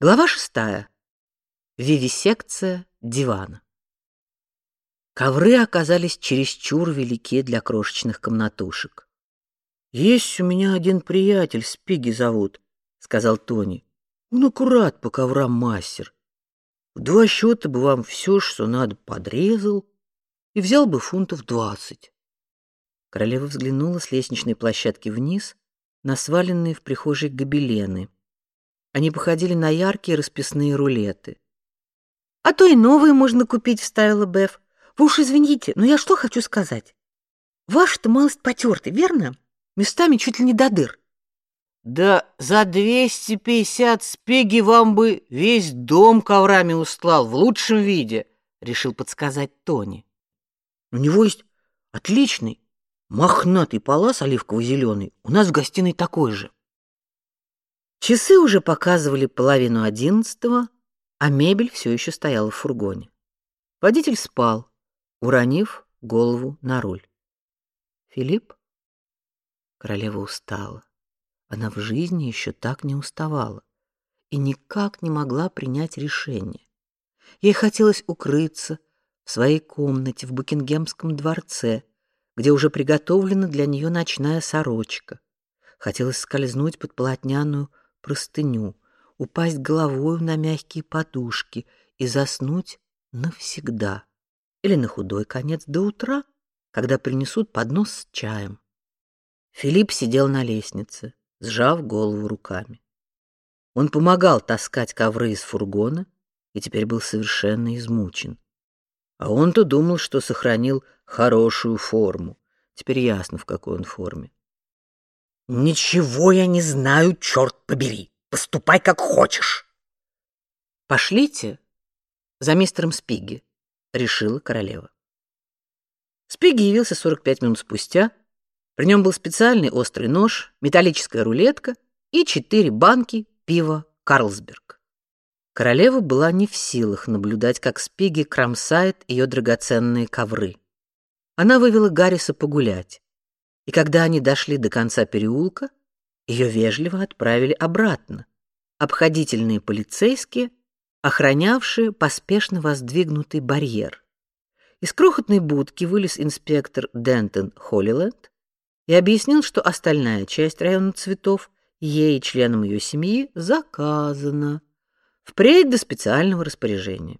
Глава шестая. Вивисекция дивана. Ковры оказались чересчур велики для крошечных комнатушек. «Есть у меня один приятель, Спиги зовут», — сказал Тони. «Он аккурат по коврам мастер. В два счета бы вам все, что надо, подрезал и взял бы фунтов двадцать». Королева взглянула с лестничной площадки вниз на сваленные в прихожей гобелены. Они походили на яркие расписные рулеты. «А то и новые можно купить», — вставила Беф. «Вы уж извините, но я что хочу сказать? Ваши-то малость потерты, верно? Местами чуть ли не до дыр». «Да за двести пятьдесят спеги вам бы весь дом коврами устлал в лучшем виде», — решил подсказать Тони. «У него есть отличный мохнатый палас оливково-зеленый. У нас в гостиной такой же». Часы уже показывали половину одиннадцатого, а мебель все еще стояла в фургоне. Водитель спал, уронив голову на руль. Филипп? Королева устала. Она в жизни еще так не уставала и никак не могла принять решение. Ей хотелось укрыться в своей комнате в Букингемском дворце, где уже приготовлена для нее ночная сорочка. Хотелось скользнуть под полотняную простыню, упасть головой на мягкие подушки и заснуть навсегда. Или на худой конец до утра, когда принесут поднос с чаем. Филипп сидел на лестнице, сжав голову руками. Он помогал таскать ковры из фургона и теперь был совершенно измучен. А он-то думал, что сохранил хорошую форму. Теперь ясно, в какой он форме. Ничего я не знаю, черт побери. Поступай как хочешь. Пошлите за мистером Спиги, решила королева. Спиги явился 45 минут спустя. При нем был специальный острый нож, металлическая рулетка и четыре банки пива Карлсберг. Королева была не в силах наблюдать, как Спиги кромсает ее драгоценные ковры. Она вывела Гарриса погулять и когда они дошли до конца переулка, ее вежливо отправили обратно. Обходительные полицейские, охранявшие поспешно воздвигнутый барьер. Из крохотной будки вылез инспектор Дентон Холлиленд и объяснил, что остальная часть района цветов ей и членам ее семьи заказана впредь до специального распоряжения.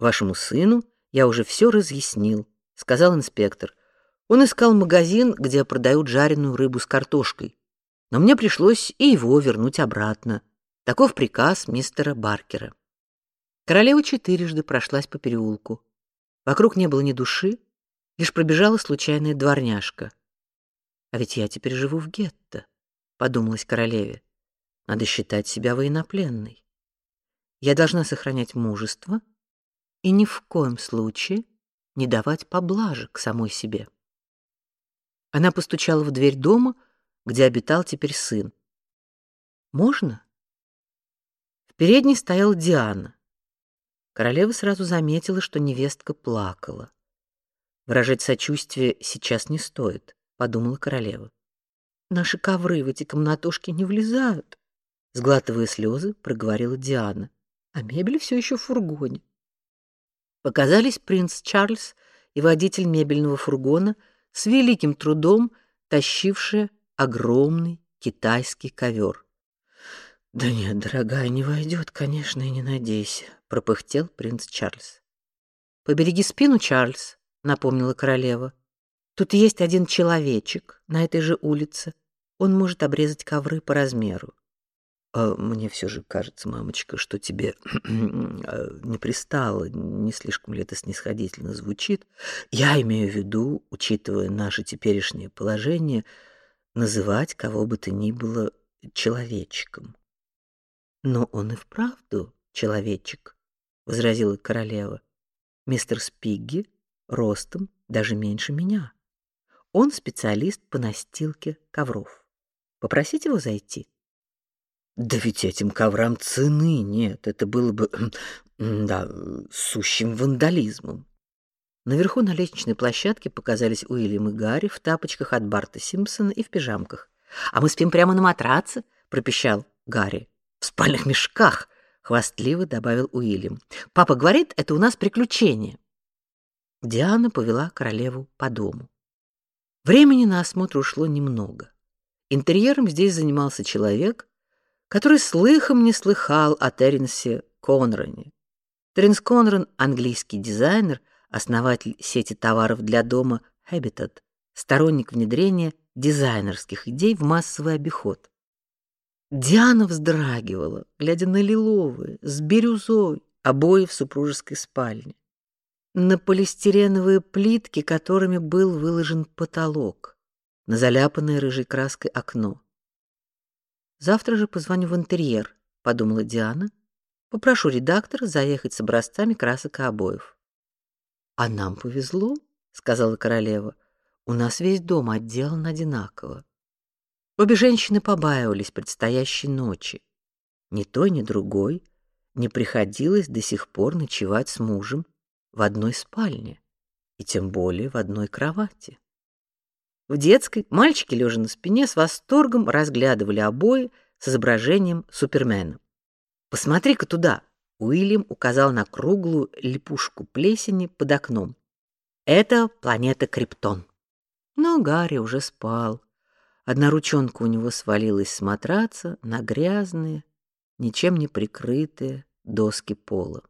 Вашему сыну я уже все разъяснил, сказал инспектор. Он искал магазин, где продают жареную рыбу с картошкой, но мне пришлось и его вернуть обратно. Таков приказ мистера Баркера. Королева четырежды прошлась по переулку. Вокруг не было ни души, лишь пробежала случайная дворняжка. А ведь я теперь живу в гетто, подумалась королеве. Надо считать себя военнопленной. Я должна сохранять мужество и ни в коем случае не давать поблажек самой себе. Она постучала в дверь дома, где обитал теперь сын. Можно? В передней стояла Диана. Королева сразу заметила, что невестка плакала. Выражать сочувствие сейчас не стоит, подумала королева. Наши ковры в эти комнатушки не влезают, сглатывая слезы, проговорила Диана. А мебель все еще в фургоне. Показались принц Чарльз и водитель мебельного фургона с великим трудом тащившая огромный китайский ковер. «Да нет, дорогая, не войдет, конечно, и не надейся», — пропыхтел принц Чарльз. «Побереги спину, Чарльз», — напомнила королева. «Тут есть один человечек на этой же улице. Он может обрезать ковры по размеру. А мне все же кажется, мамочка, что тебе а, не пристало, не слишком ли это снисходительно звучит. Я имею в виду, учитывая наше теперешнее положение, называть кого бы то ни было человечком. Но он и вправду человечек, возразила королева. Мистер Спигги ростом даже меньше меня. Он специалист по настилке ковров. Попросите его зайти. Да ведь этим коврам цены нет, это было бы, да, сущим вандализмом. Наверху на лестничной площадке показались Уильям и Гарри в тапочках от Барта Симпсона и в пижамках. «А мы спим прямо на матраце», — пропищал Гарри. «В спальных мешках», хвастливо добавил Уильям. Папа говорит, это у нас приключение. Диана повела королеву по дому. Времени на осмотр ушло немного. Интерьером здесь занимался человек, который слыхом не слыхал о Теренсе Конране. Теренс Конран — английский дизайнер, основатель сети товаров для дома Habitat, сторонник внедрения дизайнерских идей в массовый обиход. Диана вздрагивала, глядя на лиловые с бирюзой обои в супружеской спальне, на полистиреновые плитки, которыми был выложен потолок, на заляпанное рыжей краской окно. Завтра же позвоню в интерьер, подумала Диана. Попрошу редактора заехать с образцами красок и обоев. А нам повезло, сказала королева. У нас весь дом отделан одинаково. Обе женщины побаивались предстоящей ночи. Ни той, ни другой не приходилось до сих пор ночевать с мужем в одной спальне, и тем более в одной кровати. В детской мальчики, лежа на спине, с восторгом разглядывали обои с изображением Супермена. «Посмотри-ка туда!» Уильям указал на круглую липушку плесени под окном. «Это планета Криптон». Но Гарри уже спал. Одна ручонка у него свалилась с матраца на грязные, ничем не прикрытые доски пола.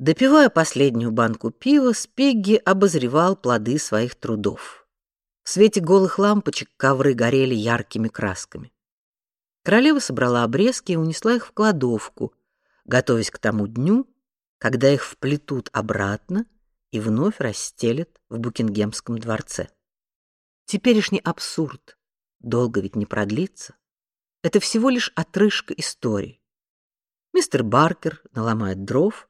Допивая последнюю банку пива, Спигги обозревал плоды своих трудов. В свете голых лампочек ковры горели яркими красками. Королева собрала обрезки и унесла их в кладовку, готовясь к тому дню, когда их вплетут обратно и вновь расстелят в Букингемском дворце. Теперешний абсурд долго ведь не продлится. Это всего лишь отрыжка истории. Мистер Баркер наломает дров,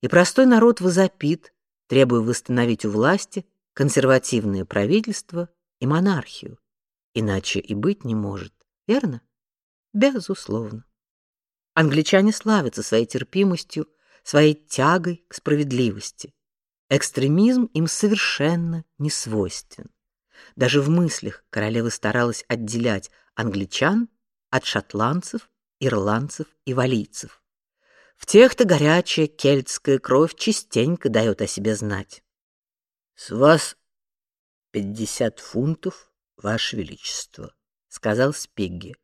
и простой народ возопит, требуя восстановить у власти консервативное правительство и монархию. Иначе и быть не может, верно? Безусловно. Англичане славятся своей терпимостью, своей тягой к справедливости. Экстремизм им совершенно не свойствен. Даже в мыслях королева старалась отделять англичан от шотландцев, ирландцев и валийцев. В тех-то горячая кельтская кровь частенько дает о себе знать. С вас пятьдесят фунтов, ваше величество, сказал Спигги.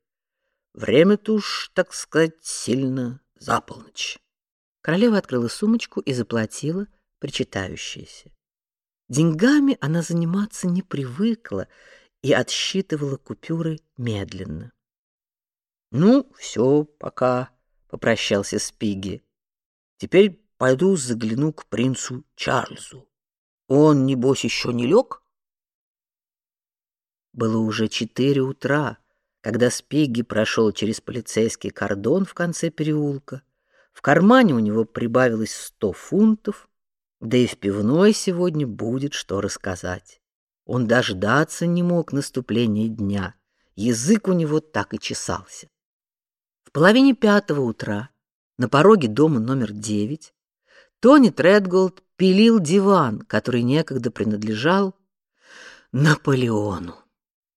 Время-то уж, так сказать, сильно за полночь. Королева открыла сумочку и заплатила причитающееся. Деньгами она заниматься не привыкла и отсчитывала купюры медленно. Ну, все, пока, попрощался Спиги. Теперь пойду загляну к принцу Чарльзу. Он небось еще не лег? Было уже четыре утра, когда Спиги прошел через полицейский кордон в конце переулка. В кармане у него прибавилось сто фунтов, да и в пивной сегодня будет что рассказать. Он дождаться не мог наступления дня. Язык у него так и чесался. Половине пятого утра на пороге дома номер девять Тони Тредголд пилил диван, который некогда принадлежал Наполеону.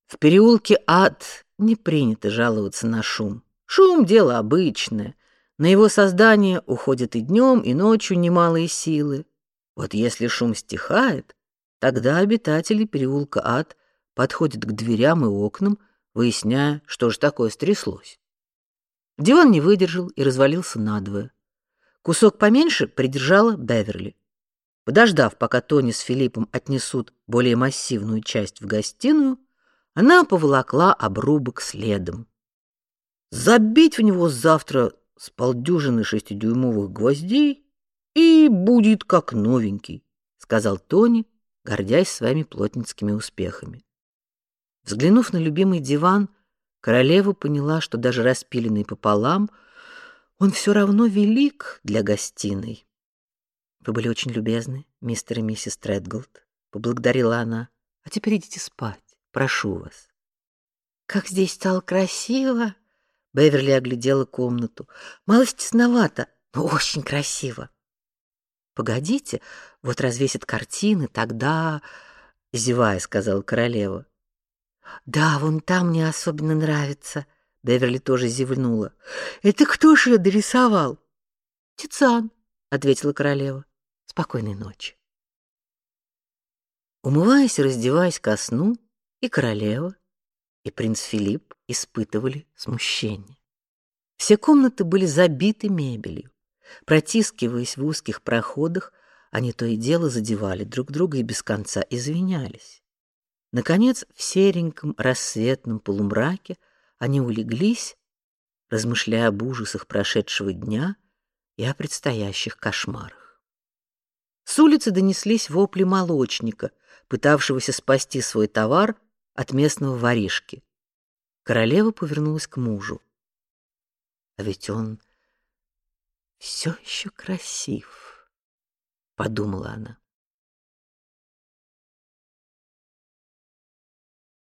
В переулке Ад не принято жаловаться на шум. Шум дело обычное. На его создание уходят и днем, и ночью немалые силы. Вот если шум стихает, тогда обитатели переулка Ад подходят к дверям и окнам, выясняя, что же такое стряслось. Диван не выдержал и развалился надвое. Кусок поменьше придержала Беверли. Подождав, пока Тони с Филиппом отнесут более массивную часть в гостиную, она поволокла обрубок следом. Забить в него завтра с полдюжины шестидюймовых гвоздей и будет как новенький, сказал Тони, гордясь своими плотницкими успехами. Взглянув на любимый диван, королева поняла, что даже распиленный пополам, он все равно велик для гостиной. Вы были очень любезны, мистер и миссис Тредголд, поблагодарила она. А теперь идите спать, прошу вас. Как здесь стало красиво, Беверли оглядела комнату. Мало тесновато, но очень красиво. Погодите, вот развесят картины, тогда, зевая, сказала королева. Да, вон там мне особенно нравится. Деверли тоже зевнула. Это кто же ее дорисовал? Тициан, ответила королева. Спокойной ночи. Умываясь и раздеваясь ко сну, и королева, и принц Филипп испытывали смущение. Все комнаты были забиты мебелью. Протискиваясь в узких проходах, они то и дело задевали друг друга и без конца извинялись. Наконец, в сереньком рассветном полумраке они улеглись, размышляя об ужасах прошедшего дня и о предстоящих кошмарах. С улицы донеслись вопли молочника, пытавшегося спасти свой товар от местного воришки. Королева повернулась к мужу. А ведь он все еще красив, подумала она.